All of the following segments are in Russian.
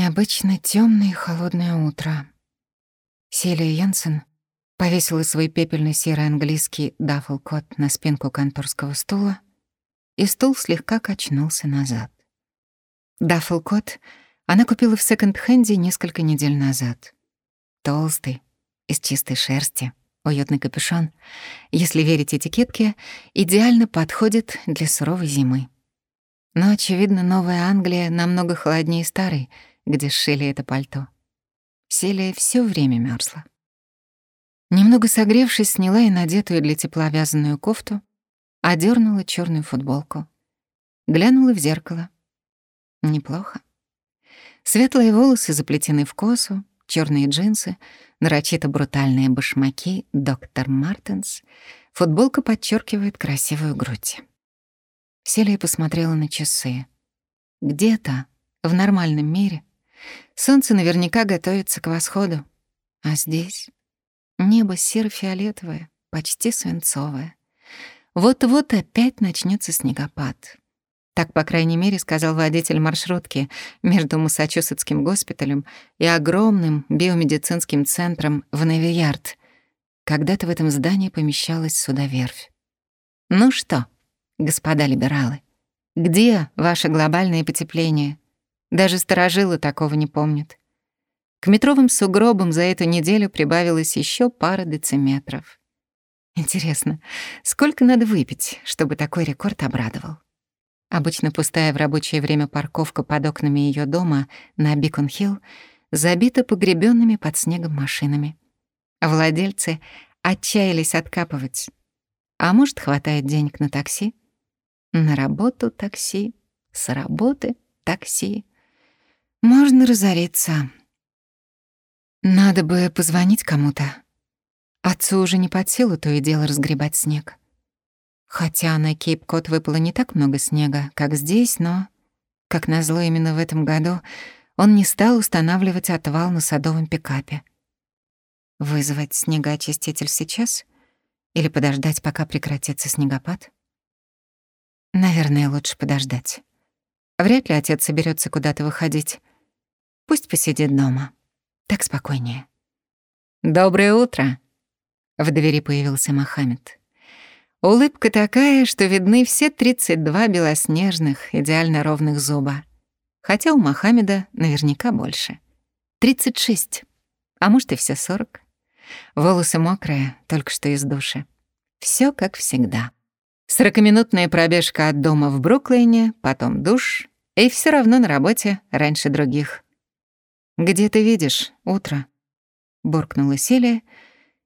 необычно темное и холодное утро. Селия Янсен повесила свой пепельно-серый английский даффл-кот на спинку конторского стула, и стул слегка качнулся назад. Даффл-кот она купила в секонд-хенде несколько недель назад. Толстый, из чистой шерсти, уютный капюшон, если верить этикетке, идеально подходит для суровой зимы. Но, очевидно, Новая Англия намного холоднее старой, где сшили это пальто. Селия все время мерзла. Немного согревшись, сняла и надетую для тепла вязаную кофту, одернула черную футболку. Глянула в зеркало. Неплохо. Светлые волосы заплетены в косу, черные джинсы, нарочито брутальные башмаки «Доктор Мартинс», футболка подчеркивает красивую грудь. Селия посмотрела на часы. Где-то, в нормальном мире, солнце наверняка готовится к восходу. А здесь небо серо-фиолетовое, почти свинцовое. Вот-вот опять начнется снегопад. Так, по крайней мере, сказал водитель маршрутки между Массачусетским госпиталем и огромным биомедицинским центром в Невиярд. Когда-то в этом здании помещалась судоверфь. Ну что, господа либералы, где ваше глобальное потепление? Даже старожилы такого не помнят. К метровым сугробам за эту неделю прибавилось еще пара дециметров. Интересно, сколько надо выпить, чтобы такой рекорд обрадовал? Обычно пустая в рабочее время парковка под окнами ее дома на Бикон-Хилл забита погребенными под снегом машинами. Владельцы отчаялись откапывать. А может, хватает денег на такси? На работу такси, с работы такси. Можно разориться. Надо бы позвонить кому-то. Отцу уже не под силу то и дело разгребать снег. Хотя на Кейп-Кот выпало не так много снега, как здесь, но, как назло именно в этом году, он не стал устанавливать отвал на садовом пикапе. Вызвать снегоочиститель сейчас или подождать, пока прекратится снегопад? Наверное, лучше подождать. Вряд ли отец соберется куда-то выходить. Пусть посидит дома. Так спокойнее. «Доброе утро!» В двери появился Мохаммед. Улыбка такая, что видны все 32 белоснежных, идеально ровных зуба. Хотя у Мохаммеда наверняка больше. 36, а может и все 40. Волосы мокрые, только что из души. Все как всегда. Сорокаминутная пробежка от дома в Бруклине, потом душ, и все равно на работе раньше других. «Где ты видишь утро?» — буркнула Селия, —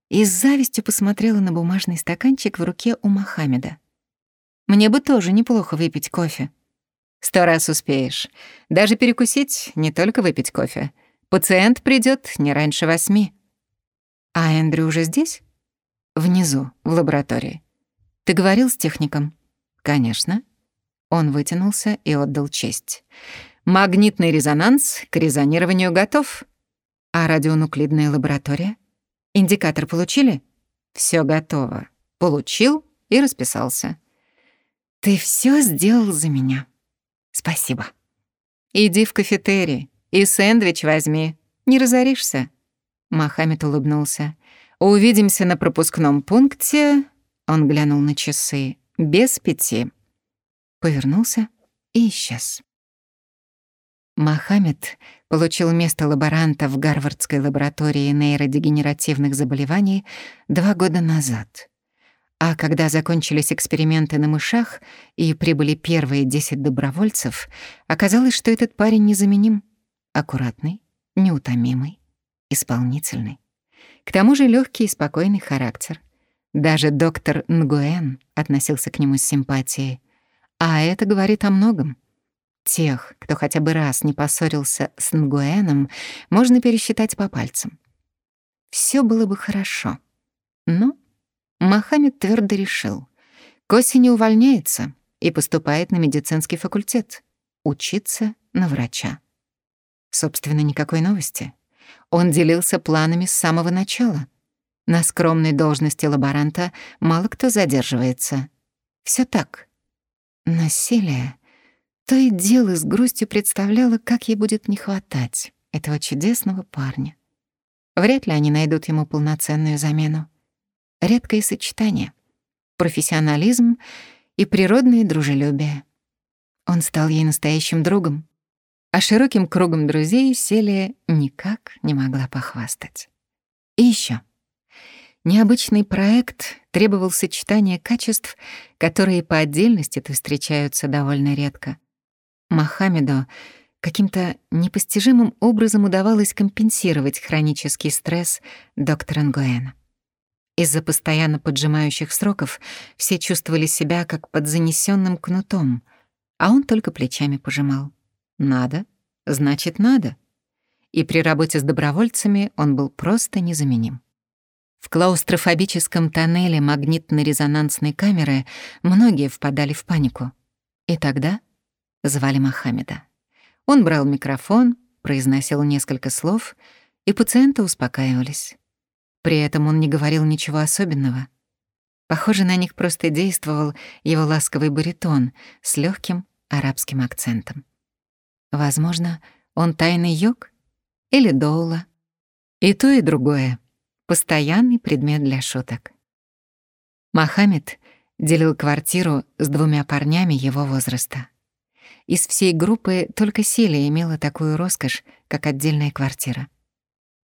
и с завистью посмотрела на бумажный стаканчик в руке у Мохаммеда. «Мне бы тоже неплохо выпить кофе». «Сто раз успеешь. Даже перекусить, не только выпить кофе. Пациент придет не раньше восьми». «А Эндрю уже здесь?» «Внизу, в лаборатории». «Ты говорил с техником?» «Конечно». Он вытянулся и отдал честь. «Магнитный резонанс к резонированию готов». «А радионуклидная лаборатория?» Индикатор получили? Все готово. Получил и расписался. Ты все сделал за меня. Спасибо. Иди в кафетерий и сэндвич возьми. Не разоришься. Мохаммед улыбнулся. Увидимся на пропускном пункте. Он глянул на часы. Без пяти. Повернулся и исчез. Мохаммед получил место лаборанта в Гарвардской лаборатории нейродегенеративных заболеваний два года назад. А когда закончились эксперименты на мышах и прибыли первые 10 добровольцев, оказалось, что этот парень незаменим. Аккуратный, неутомимый, исполнительный. К тому же легкий и спокойный характер. Даже доктор Нгуэн относился к нему с симпатией. А это говорит о многом. Тех, кто хотя бы раз не поссорился с Нгуэном, можно пересчитать по пальцам. Все было бы хорошо. Но Мохаммед твердо решил. К осени увольняется и поступает на медицинский факультет. Учиться на врача. Собственно, никакой новости. Он делился планами с самого начала. На скромной должности лаборанта мало кто задерживается. Все так. Насилие То и дело с грустью представляла, как ей будет не хватать этого чудесного парня. Вряд ли они найдут ему полноценную замену. Редкое сочетание — профессионализм и природное дружелюбие. Он стал ей настоящим другом, а широким кругом друзей Селия никак не могла похвастать. И еще. Необычный проект требовал сочетания качеств, которые по отдельности-то встречаются довольно редко. Мохаммеду каким-то непостижимым образом удавалось компенсировать хронический стресс доктора Нгуэна. Из-за постоянно поджимающих сроков все чувствовали себя как под занесенным кнутом, а он только плечами пожимал. «Надо, значит, надо». И при работе с добровольцами он был просто незаменим. В клаустрофобическом тоннеле магнитно-резонансной камеры многие впадали в панику. И тогда звали Мохаммеда. Он брал микрофон, произносил несколько слов, и пациенты успокаивались. При этом он не говорил ничего особенного. Похоже, на них просто действовал его ласковый баритон с легким арабским акцентом. Возможно, он тайный йог или доула. И то, и другое постоянный предмет для шуток. Мохаммед делил квартиру с двумя парнями его возраста. Из всей группы только Селия имела такую роскошь, как отдельная квартира.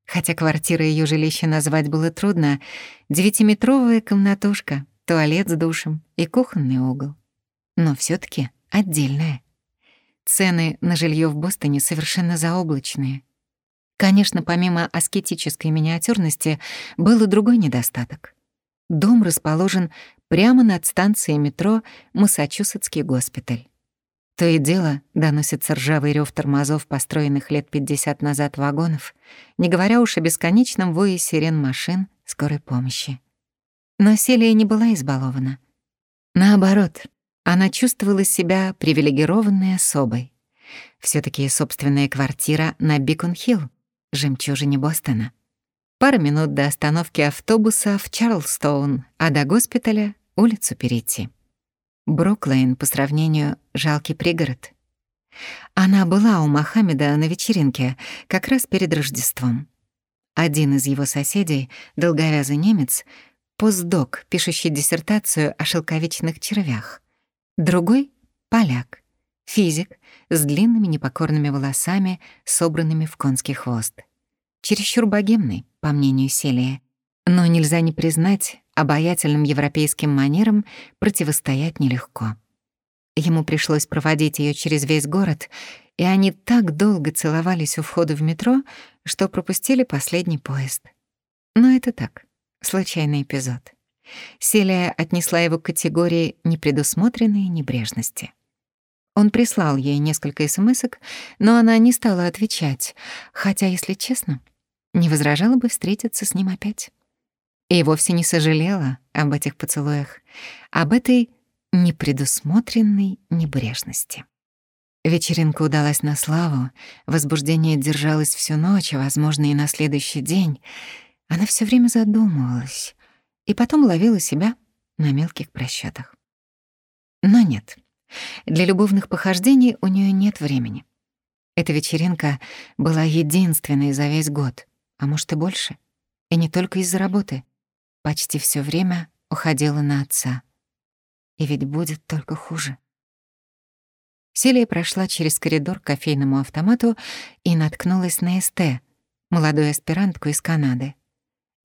Хотя квартира ее жилища назвать было трудно, девятиметровая комнатушка, туалет с душем и кухонный угол. Но все таки отдельная. Цены на жилье в Бостоне совершенно заоблачные — Конечно, помимо аскетической миниатюрности, был и другой недостаток. Дом расположен прямо над станцией метро Массачусетский госпиталь. То и дело доносится ржавый рев тормозов, построенных лет 50 назад вагонов, не говоря уж о бесконечном вое сирен машин скорой помощи. Но Селия не была избалована. Наоборот, она чувствовала себя привилегированной особой. все таки собственная квартира на Бикон-Хилл, жемчужине Бостона. Пара минут до остановки автобуса в Чарлстоун, а до госпиталя — улицу перейти. Бруклейн по сравнению — жалкий пригород. Она была у Мохаммеда на вечеринке как раз перед Рождеством. Один из его соседей, долговязый немец, постдок, пишущий диссертацию о шелковичных червях. Другой — поляк, физик с длинными непокорными волосами, собранными в конский хвост. Чересчур богемный, по мнению Селия. Но нельзя не признать, обаятельным европейским манерам противостоять нелегко. Ему пришлось проводить ее через весь город, и они так долго целовались у входа в метро, что пропустили последний поезд. Но это так, случайный эпизод. Селия отнесла его к категории непредусмотренной небрежности. Он прислал ей несколько смс но она не стала отвечать, хотя, если честно, не возражала бы встретиться с ним опять. И вовсе не сожалела об этих поцелуях, об этой непредусмотренной небрежности. Вечеринка удалась на славу, возбуждение держалось всю ночь, а, возможно, и на следующий день. Она все время задумывалась и потом ловила себя на мелких просчетах. Но нет — для любовных похождений у нее нет времени. Эта вечеринка была единственной за весь год, а может и больше. И не только из-за работы. Почти все время уходила на отца. И ведь будет только хуже. Селия прошла через коридор к кофейному автомату и наткнулась на СТ, молодую аспирантку из Канады.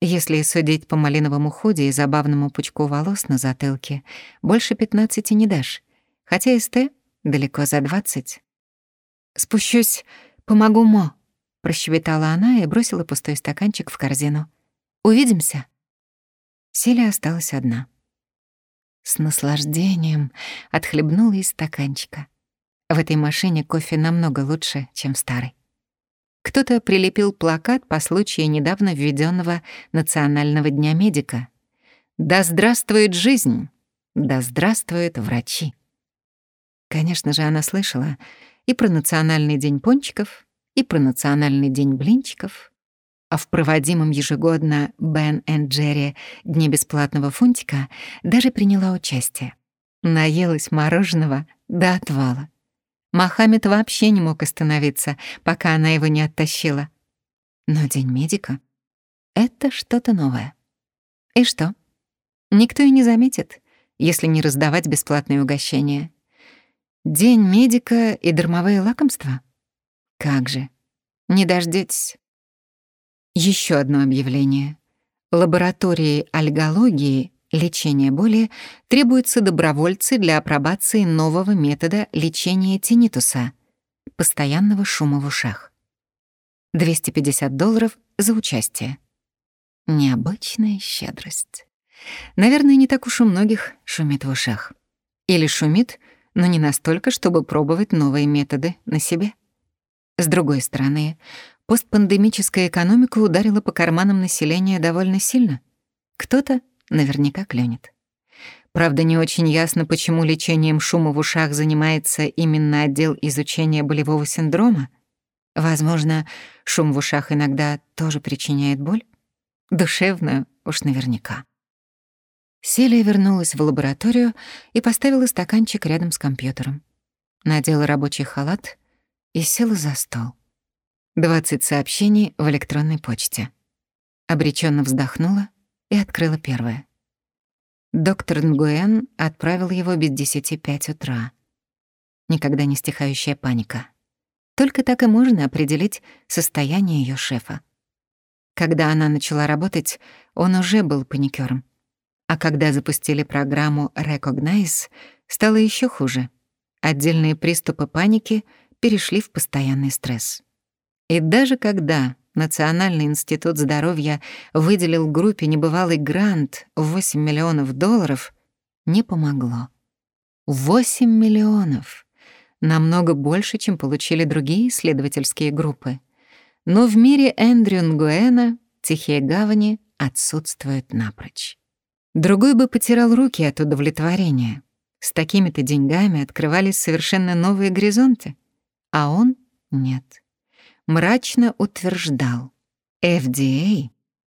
Если судить по малиновому ходе и забавному пучку волос на затылке, больше пятнадцати не дашь хотя СТ далеко за двадцать. «Спущусь, помогу Мо», — прощебетала она и бросила пустой стаканчик в корзину. «Увидимся». Селя осталась одна. С наслаждением отхлебнула из стаканчика. В этой машине кофе намного лучше, чем в старой. Кто-то прилепил плакат по случаю недавно введенного Национального дня медика. «Да здравствует жизнь! Да здравствуют врачи!» Конечно же, она слышала и про Национальный день пончиков, и про Национальный день блинчиков, а в проводимом ежегодно Бен и Джерри Дне бесплатного фунтика даже приняла участие. Наелась мороженого до отвала. Мохаммед вообще не мог остановиться, пока она его не оттащила. Но День медика — это что-то новое. И что? Никто и не заметит, если не раздавать бесплатные угощения. День медика и дармовые лакомства? Как же, не дождётесь. Еще одно объявление. Лаборатории альгологии лечения боли требуются добровольцы для апробации нового метода лечения тинитуса — постоянного шума в ушах. 250 долларов за участие. Необычная щедрость. Наверное, не так уж у многих шумит в ушах. Или шумит, но не настолько, чтобы пробовать новые методы на себе. С другой стороны, постпандемическая экономика ударила по карманам населения довольно сильно. Кто-то наверняка клюнет. Правда, не очень ясно, почему лечением шума в ушах занимается именно отдел изучения болевого синдрома. Возможно, шум в ушах иногда тоже причиняет боль? Душевную уж наверняка. Селия вернулась в лабораторию и поставила стаканчик рядом с компьютером. Надела рабочий халат и села за стол. 20 сообщений в электронной почте. Обреченно вздохнула и открыла первое. Доктор Нгуэн отправил его без десяти пять утра. Никогда не стихающая паника. Только так и можно определить состояние ее шефа. Когда она начала работать, он уже был паникером. А когда запустили программу Recognize, стало еще хуже. Отдельные приступы паники перешли в постоянный стресс. И даже когда Национальный институт здоровья выделил группе небывалый грант в 8 миллионов долларов, не помогло. 8 миллионов! Намного больше, чем получили другие исследовательские группы. Но в мире Эндрю Нгуэна тихие гавани отсутствуют напрочь. Другой бы потирал руки от удовлетворения. С такими-то деньгами открывались совершенно новые горизонты. А он — нет мрачно утверждал, FDA,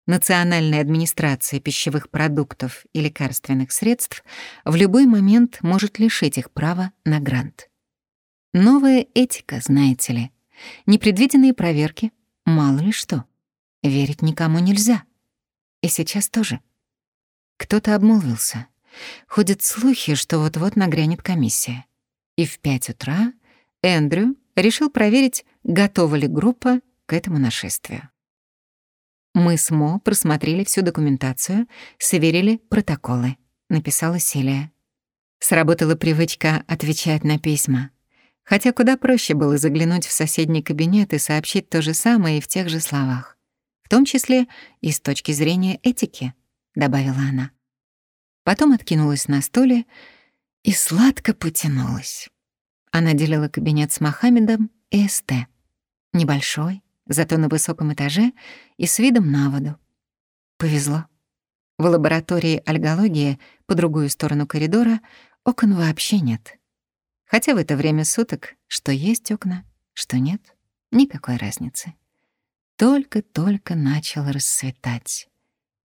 Национальная администрация пищевых продуктов и лекарственных средств, в любой момент может лишить их права на грант. Новая этика, знаете ли. Непредвиденные проверки, мало ли что. Верить никому нельзя. И сейчас тоже. Кто-то обмолвился. Ходят слухи, что вот-вот нагрянет комиссия. И в пять утра Эндрю решил проверить, готова ли группа к этому нашествию. Мы с Мо просмотрели всю документацию, сверили протоколы, написала Селия. Сработала привычка отвечать на письма. Хотя куда проще было заглянуть в соседний кабинет и сообщить то же самое и в тех же словах. В том числе и с точки зрения этики, добавила она. Потом откинулась на стуле и сладко потянулась. Она делила кабинет с Мохаммедом и СТ. Небольшой, зато на высоком этаже и с видом на воду. Повезло. В лаборатории альгологии по другую сторону коридора окон вообще нет. Хотя в это время суток что есть окна, что нет, никакой разницы. Только-только начало расцветать.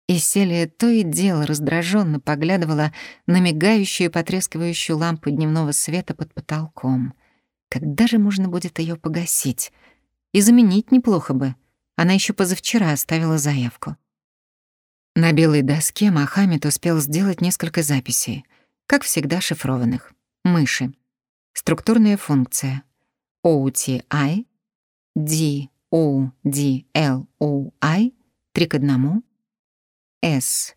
И Селия то и дело раздраженно поглядывала на мигающую и потрескивающую лампу дневного света под потолком. Когда же можно будет ее погасить? И заменить неплохо бы. Она еще позавчера оставила заявку. На белой доске Мохаммед успел сделать несколько записей, как всегда шифрованных. Мыши. Структурная функция. OTI, DODLOI, 3 к 1, S,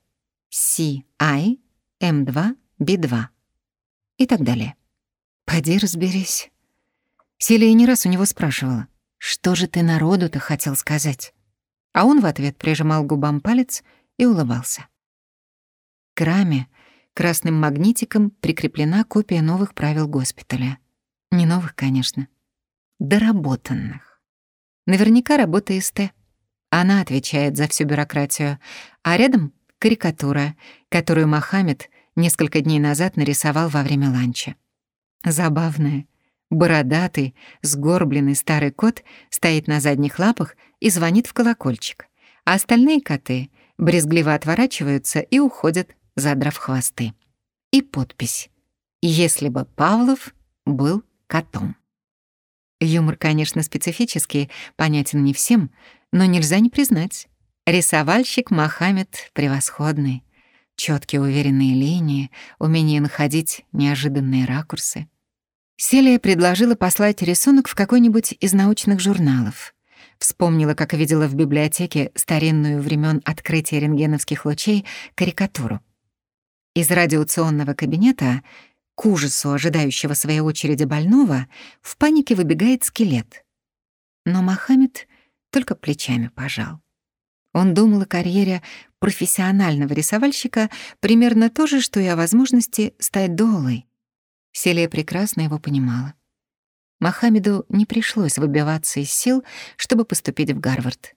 C, I, M2, B2 и так далее. Поди разберись. Селия не раз у него спрашивала, что же ты народу-то хотел сказать? А он в ответ прижимал губам палец и улыбался. К раме красным магнитиком прикреплена копия новых правил госпиталя. Не новых, конечно, доработанных. Наверняка работа СТ. Она отвечает за всю бюрократию, а рядом — карикатура, которую Мохаммед несколько дней назад нарисовал во время ланча. Забавная. Бородатый, сгорбленный старый кот стоит на задних лапах и звонит в колокольчик, а остальные коты брезгливо отворачиваются и уходят, задрав хвосты. И подпись «Если бы Павлов был котом». Юмор, конечно, специфический, понятен не всем, но нельзя не признать. Рисовальщик Мохаммед превосходный. Четкие уверенные линии, умение находить неожиданные ракурсы. Селия предложила послать рисунок в какой-нибудь из научных журналов. Вспомнила, как видела в библиотеке старинную времен открытия рентгеновских лучей карикатуру. Из радиационного кабинета к ужасу ожидающего своей очереди больного в панике выбегает скелет. Но Мохаммед только плечами пожал. Он думал о карьере профессионального рисовальщика примерно то же, что и о возможности стать долой. Селия прекрасно его понимала. Мохаммеду не пришлось выбиваться из сил, чтобы поступить в Гарвард.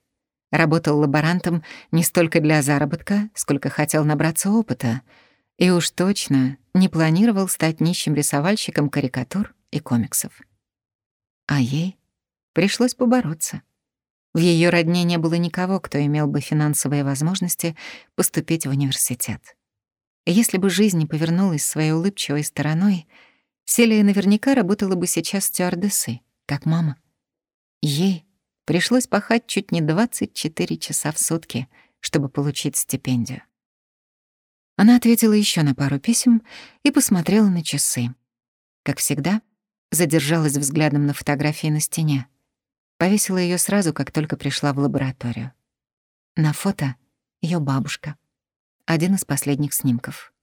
Работал лаборантом не столько для заработка, сколько хотел набраться опыта, и уж точно не планировал стать нищим рисовальщиком карикатур и комиксов. А ей пришлось побороться. В ее родне не было никого, кто имел бы финансовые возможности поступить в университет. Если бы жизнь не повернулась своей улыбчивой стороной, Селия наверняка работала бы сейчас стюардессой, как мама. Ей пришлось пахать чуть не 24 часа в сутки, чтобы получить стипендию. Она ответила еще на пару писем и посмотрела на часы. Как всегда, задержалась взглядом на фотографии на стене. Повесила ее сразу, как только пришла в лабораторию. На фото ее бабушка. Один из последних снимков.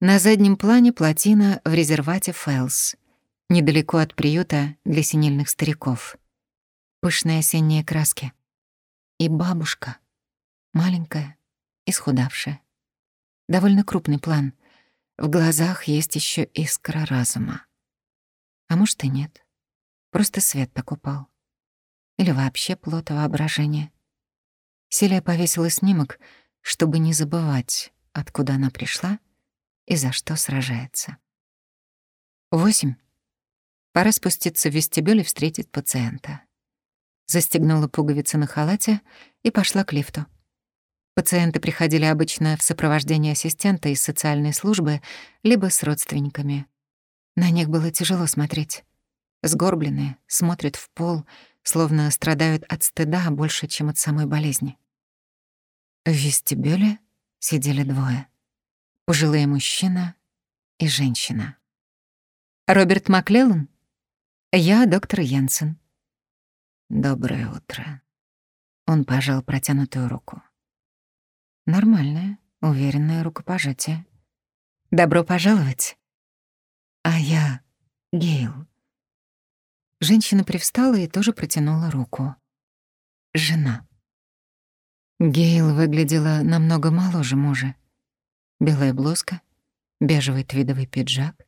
На заднем плане плотина в резервате Фэлс, недалеко от приюта для синильных стариков. Пышные осенние краски. И бабушка, маленькая, исхудавшая. Довольно крупный план. В глазах есть еще искра разума. А может и нет. Просто свет так упал. Или вообще плод воображения. Селия повесила снимок, чтобы не забывать, откуда она пришла и за что сражается. Восемь. Пора спуститься в вестибюль и встретить пациента. Застегнула пуговицы на халате и пошла к лифту. Пациенты приходили обычно в сопровождении ассистента из социальной службы, либо с родственниками. На них было тяжело смотреть. Сгорбленные, смотрят в пол, словно страдают от стыда больше, чем от самой болезни. В вестибюле сидели двое. Пожилой мужчина и женщина. «Роберт Маклеллан? Я доктор Янсен». «Доброе утро». Он пожал протянутую руку. Нормальное, уверенное рукопожатие. Добро пожаловать. А я Гейл. Женщина привстала и тоже протянула руку. Жена. Гейл выглядела намного моложе мужа. Белая блузка, бежевый твидовый пиджак.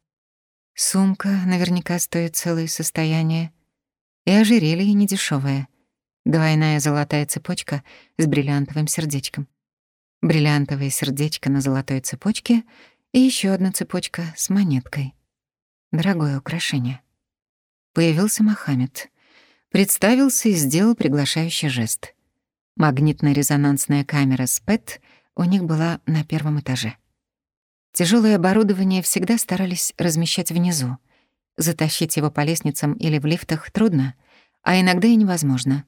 Сумка наверняка стоит целое состояние. И ожерелье недешёвое. Двойная золотая цепочка с бриллиантовым сердечком бриллиантовое сердечко на золотой цепочке и еще одна цепочка с монеткой. Дорогое украшение. Появился Мохаммед. Представился и сделал приглашающий жест. Магнитно-резонансная камера СПЭТ у них была на первом этаже. Тяжелое оборудование всегда старались размещать внизу. Затащить его по лестницам или в лифтах трудно, а иногда и невозможно.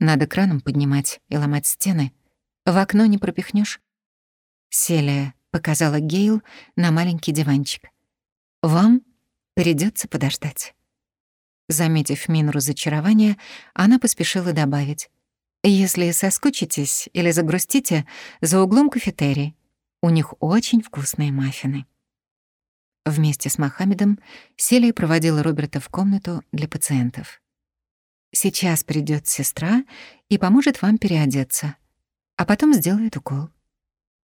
Надо краном поднимать и ломать стены — в окно не пропихнешь. Селия показала Гейл на маленький диванчик. «Вам придется подождать». Заметив мину разочарования, она поспешила добавить. «Если соскучитесь или загрустите, за углом кафетерий. У них очень вкусные маффины». Вместе с Мохаммедом Селия проводила Роберта в комнату для пациентов. «Сейчас придет сестра и поможет вам переодеться а потом сделает укол.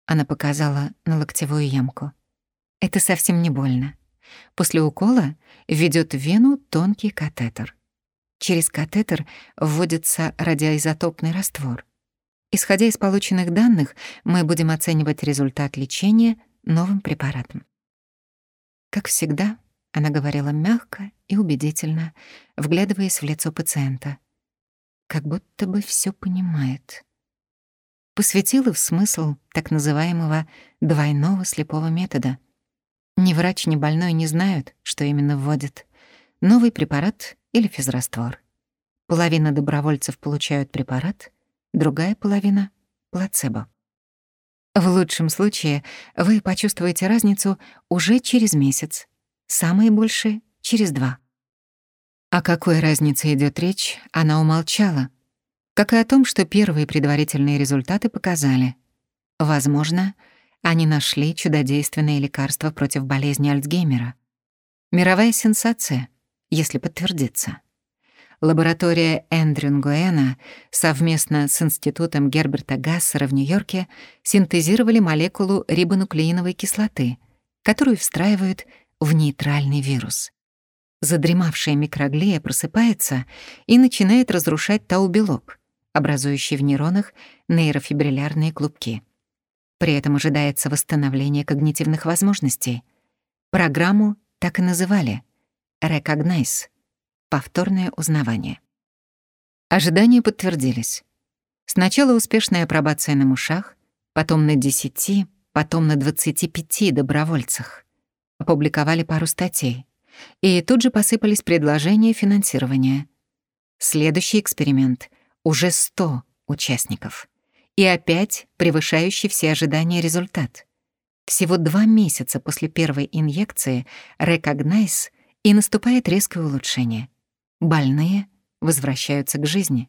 Она показала на локтевую ямку. Это совсем не больно. После укола введет в вену тонкий катетер. Через катетер вводится радиоизотопный раствор. Исходя из полученных данных, мы будем оценивать результат лечения новым препаратом. Как всегда, она говорила мягко и убедительно, вглядываясь в лицо пациента. Как будто бы все понимает посвятила в смысл так называемого двойного слепого метода. Ни врач, ни больной не знают, что именно вводят. Новый препарат или физраствор. Половина добровольцев получают препарат, другая половина — плацебо. В лучшем случае вы почувствуете разницу уже через месяц, самые большие — через два. О какой разнице идет речь, она умолчала, как и о том, что первые предварительные результаты показали. Возможно, они нашли чудодейственное лекарство против болезни Альцгеймера. Мировая сенсация, если подтвердится. Лаборатория Эндрю Нгуэна совместно с Институтом Герберта Гассера в Нью-Йорке синтезировали молекулу рибонуклеиновой кислоты, которую встраивают в нейтральный вирус. Задремавшая микроглия просыпается и начинает разрушать тау-белок, образующий в нейронах нейрофибриллярные клубки. При этом ожидается восстановление когнитивных возможностей. Программу так и называли — «Recognize» — повторное узнавание. Ожидания подтвердились. Сначала успешная апробация на мушах, потом на 10, потом на 25 добровольцах. Опубликовали пару статей — и тут же посыпались предложения финансирования. Следующий эксперимент — уже 100 участников. И опять превышающий все ожидания результат. Всего два месяца после первой инъекции Recognize и наступает резкое улучшение. Больные возвращаются к жизни.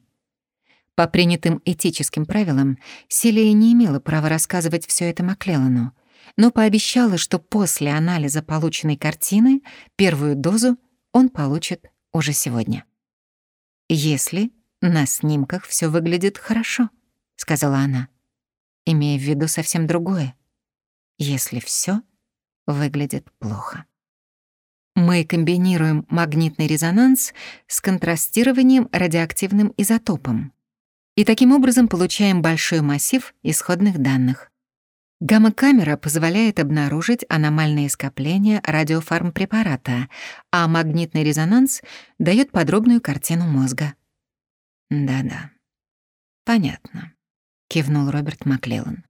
По принятым этическим правилам, Селия не имела права рассказывать все это Маклеллану, но пообещала, что после анализа полученной картины первую дозу он получит уже сегодня. «Если на снимках все выглядит хорошо», — сказала она, имея в виду совсем другое. «Если все выглядит плохо». Мы комбинируем магнитный резонанс с контрастированием радиоактивным изотопом и таким образом получаем большой массив исходных данных. Гамма-камера позволяет обнаружить аномальные скопления радиофармпрепарата, а магнитный резонанс дает подробную картину мозга. «Да-да, понятно», — кивнул Роберт Маклеллан.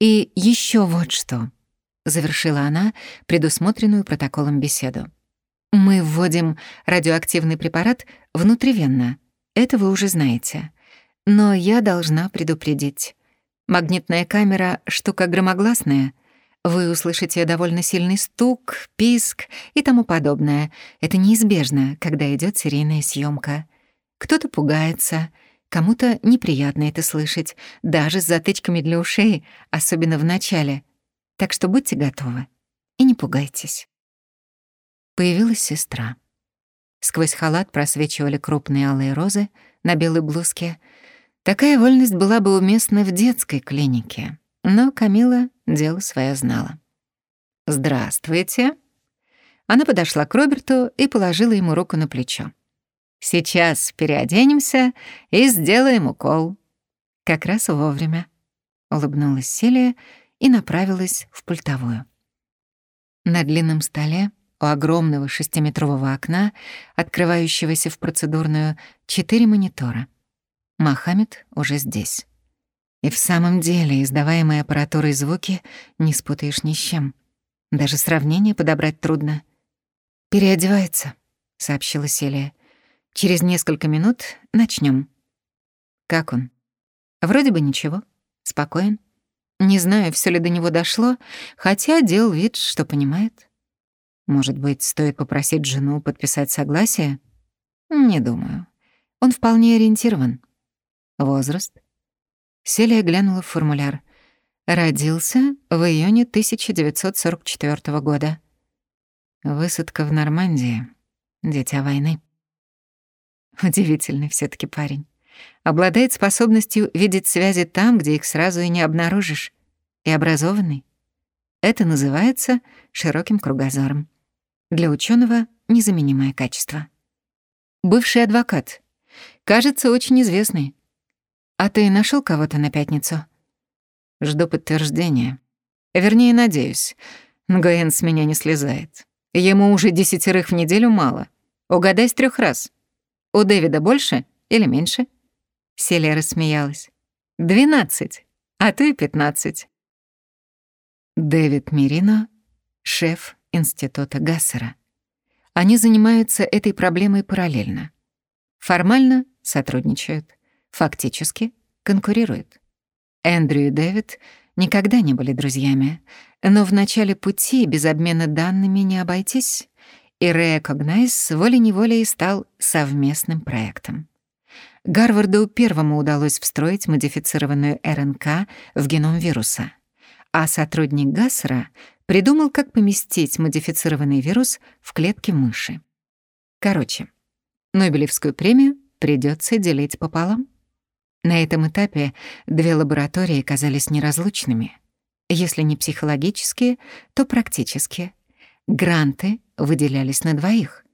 «И еще вот что», — завершила она предусмотренную протоколом беседу. «Мы вводим радиоактивный препарат внутривенно, это вы уже знаете. Но я должна предупредить. Магнитная камера — штука громогласная. Вы услышите довольно сильный стук, писк и тому подобное. Это неизбежно, когда идет серийная съемка. Кто-то пугается, кому-то неприятно это слышать, даже с затычками для ушей, особенно в начале. Так что будьте готовы и не пугайтесь. Появилась сестра. Сквозь халат просвечивали крупные алые розы на белой блузке — Такая вольность была бы уместна в детской клинике, но Камила дело свое знала. «Здравствуйте». Она подошла к Роберту и положила ему руку на плечо. «Сейчас переоденемся и сделаем укол». Как раз вовремя. Улыбнулась Селия и направилась в пультовую. На длинном столе у огромного шестиметрового окна, открывающегося в процедурную, четыре монитора — Мохаммед уже здесь. И в самом деле издаваемые аппаратурой звуки не спутаешь ни с чем. Даже сравнение подобрать трудно. «Переодевается», — сообщила Селия. «Через несколько минут начнем. «Как он?» «Вроде бы ничего. Спокоен. Не знаю, все ли до него дошло, хотя делал вид, что понимает. Может быть, стоит попросить жену подписать согласие? Не думаю. Он вполне ориентирован. Возраст? Селия глянула в формуляр. Родился в июне 1944 года. Высадка в Нормандии. Дитя войны. Удивительный все таки парень. Обладает способностью видеть связи там, где их сразу и не обнаружишь. И образованный. Это называется широким кругозором. Для ученого незаменимое качество. Бывший адвокат. Кажется, очень известный. «А ты нашел кого-то на пятницу?» «Жду подтверждения. Вернее, надеюсь. Нгоен с меня не слезает. Ему уже десятерых в неделю мало. Угадай с трех раз. У Дэвида больше или меньше?» Селия рассмеялась. «Двенадцать, а и пятнадцать». Дэвид Мирино, шеф института Гассера. Они занимаются этой проблемой параллельно. Формально сотрудничают, фактически конкурируют. Эндрю и Дэвид никогда не были друзьями, но в начале пути без обмена данными не обойтись, и Recognize волей-неволей стал совместным проектом. Гарварду первому удалось встроить модифицированную РНК в геном вируса, а сотрудник Гассера придумал, как поместить модифицированный вирус в клетки мыши. Короче, Нобелевскую премию придется делить пополам. На этом этапе две лаборатории казались неразлучными. Если не психологические, то практические. Гранты выделялись на двоих,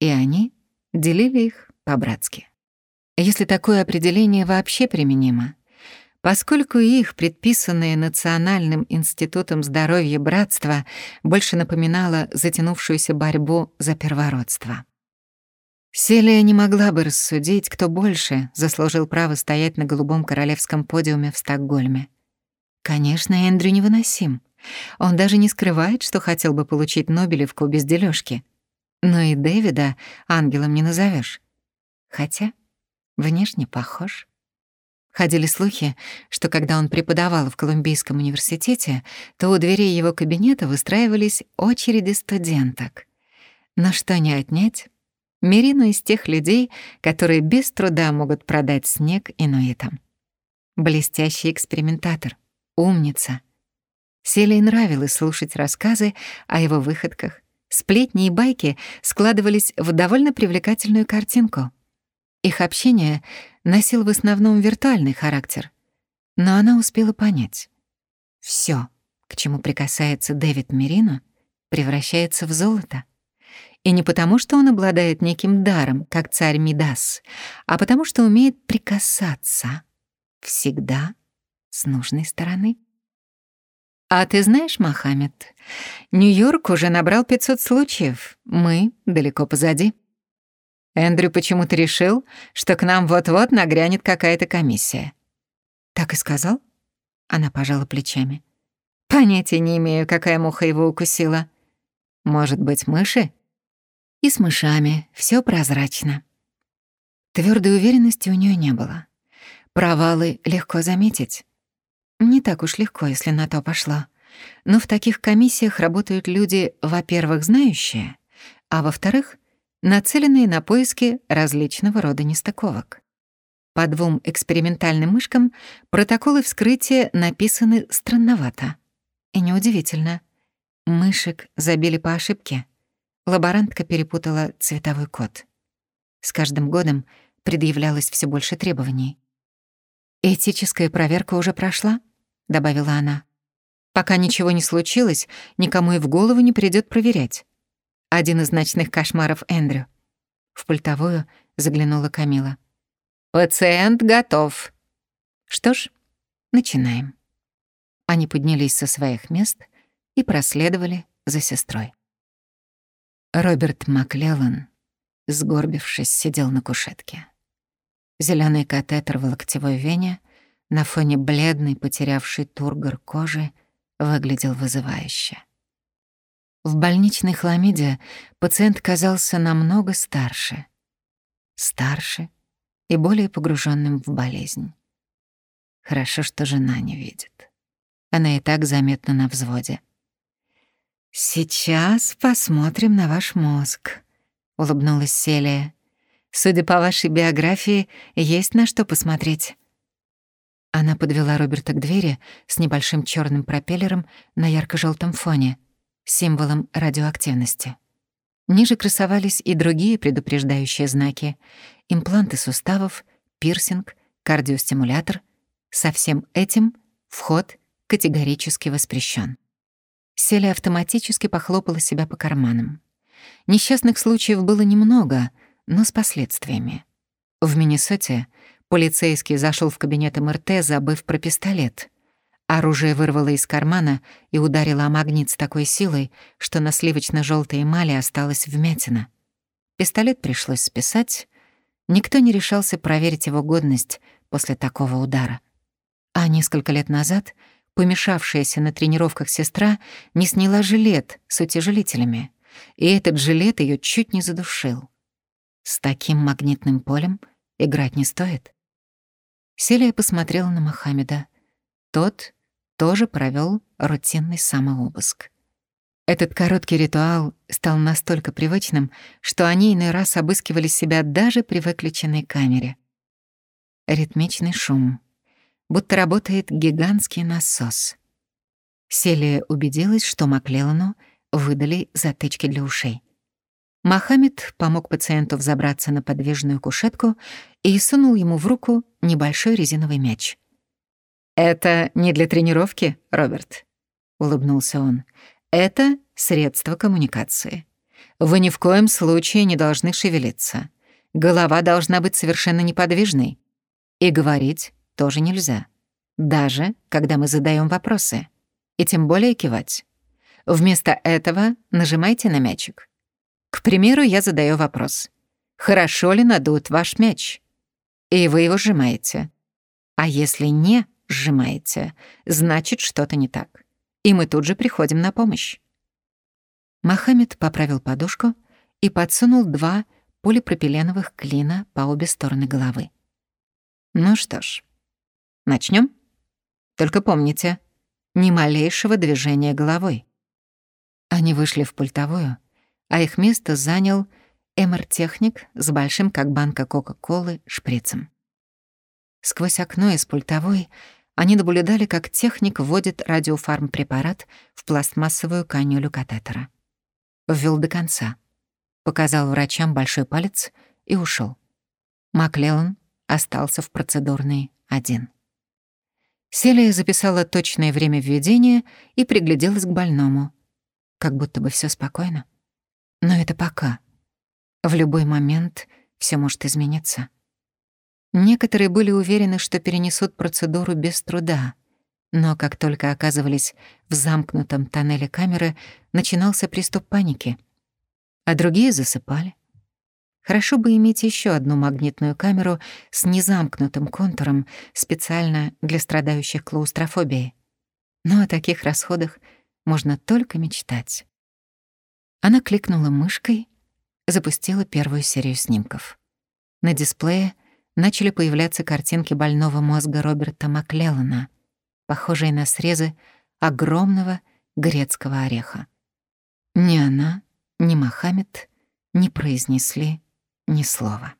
и они делили их по-братски. Если такое определение вообще применимо, поскольку их предписанное Национальным институтом здоровья братство больше напоминало затянувшуюся борьбу за первородство. Селия не могла бы рассудить, кто больше заслужил право стоять на голубом королевском подиуме в Стокгольме. Конечно, Эндрю невыносим. Он даже не скрывает, что хотел бы получить Нобелевку без дележки. Но и Дэвида ангелом не назовешь. Хотя внешне похож. Ходили слухи, что когда он преподавал в Колумбийском университете, то у дверей его кабинета выстраивались очереди студенток. Но что не отнять, Мерину из тех людей, которые без труда могут продать снег инуитам. Блестящий экспериментатор, умница. Селей нравилось слушать рассказы о его выходках. Сплетни и байки складывались в довольно привлекательную картинку. Их общение носило в основном виртуальный характер. Но она успела понять. Все, к чему прикасается Дэвид Мерино, превращается в золото. И не потому, что он обладает неким даром, как царь Мидас, а потому, что умеет прикасаться. Всегда с нужной стороны. А ты знаешь, Мохаммед, Нью-Йорк уже набрал 500 случаев. Мы далеко позади. Эндрю почему-то решил, что к нам вот-вот нагрянет какая-то комиссия. Так и сказал? Она пожала плечами. Понятия не имею, какая муха его укусила. Может быть, мыши? И с мышами все прозрачно. Твердой уверенности у нее не было. Провалы легко заметить. Не так уж легко, если на то пошло. Но в таких комиссиях работают люди, во-первых, знающие, а во-вторых, нацеленные на поиски различного рода нестыковок. По двум экспериментальным мышкам протоколы вскрытия написаны странновато. И неудивительно. Мышек забили по ошибке — Лаборантка перепутала цветовой код. С каждым годом предъявлялось все больше требований. «Этическая проверка уже прошла», — добавила она. «Пока ничего не случилось, никому и в голову не придёт проверять. Один из ночных кошмаров Эндрю». В пультовую заглянула Камила. «Пациент готов». «Что ж, начинаем». Они поднялись со своих мест и проследовали за сестрой. Роберт Маклеллан, сгорбившись, сидел на кушетке. Зелёный катетер в локтевой вене на фоне бледной, потерявшей тургор кожи, выглядел вызывающе. В больничной хламиде пациент казался намного старше. Старше и более погруженным в болезнь. Хорошо, что жена не видит. Она и так заметна на взводе. «Сейчас посмотрим на ваш мозг», — улыбнулась Селия. «Судя по вашей биографии, есть на что посмотреть». Она подвела Роберта к двери с небольшим черным пропеллером на ярко желтом фоне, символом радиоактивности. Ниже красовались и другие предупреждающие знаки. Импланты суставов, пирсинг, кардиостимулятор. Со всем этим вход категорически воспрещен. Селия автоматически похлопала себя по карманам. Несчастных случаев было немного, но с последствиями. В Миннесоте полицейский зашел в кабинет МРТ, забыв про пистолет. Оружие вырвало из кармана и ударило о магнит с такой силой, что на сливочно желтой эмали осталась вмятина. Пистолет пришлось списать. Никто не решался проверить его годность после такого удара. А несколько лет назад — Помешавшаяся на тренировках сестра не сняла жилет с утяжелителями, и этот жилет ее чуть не задушил. С таким магнитным полем играть не стоит. Селия посмотрела на Мохаммеда. Тот тоже провел рутинный самообыск. Этот короткий ритуал стал настолько привычным, что они иной раз обыскивали себя даже при выключенной камере. Ритмичный шум, будто работает гигантский насос. Селия убедилась, что Маклеллану выдали затычки для ушей. Мохаммед помог пациенту взобраться на подвижную кушетку и сунул ему в руку небольшой резиновый мяч. «Это не для тренировки, Роберт», — улыбнулся он. «Это средство коммуникации. Вы ни в коем случае не должны шевелиться. Голова должна быть совершенно неподвижной. И говорить тоже нельзя. Даже когда мы задаем вопросы. И тем более кивать. Вместо этого нажимайте на мячик. К примеру, я задаю вопрос. Хорошо ли надут ваш мяч? И вы его сжимаете. А если не сжимаете, значит, что-то не так. И мы тут же приходим на помощь. Мохаммед поправил подушку и подсунул два полипропиленовых клина по обе стороны головы. Ну что ж, начнем. Только помните, ни малейшего движения головой. Они вышли в пультовую, а их место занял МР-техник с большим, как банка Кока-Колы, шприцем. Сквозь окно из пультовой они наблюдали, как техник вводит радиофармпрепарат в пластмассовую канюлю катетера. Ввел до конца. Показал врачам большой палец и ушел. Маклеллан остался в процедурной один. Селия записала точное время введения и пригляделась к больному — как будто бы все спокойно. Но это пока. В любой момент все может измениться. Некоторые были уверены, что перенесут процедуру без труда, но как только оказывались в замкнутом тоннеле камеры, начинался приступ паники. А другие засыпали. Хорошо бы иметь еще одну магнитную камеру с незамкнутым контуром специально для страдающих клаустрофобией. Но о таких расходах — можно только мечтать. Она кликнула мышкой, запустила первую серию снимков. На дисплее начали появляться картинки больного мозга Роберта Маклеллана, похожие на срезы огромного грецкого ореха. Ни она, ни Мохаммед не произнесли ни слова.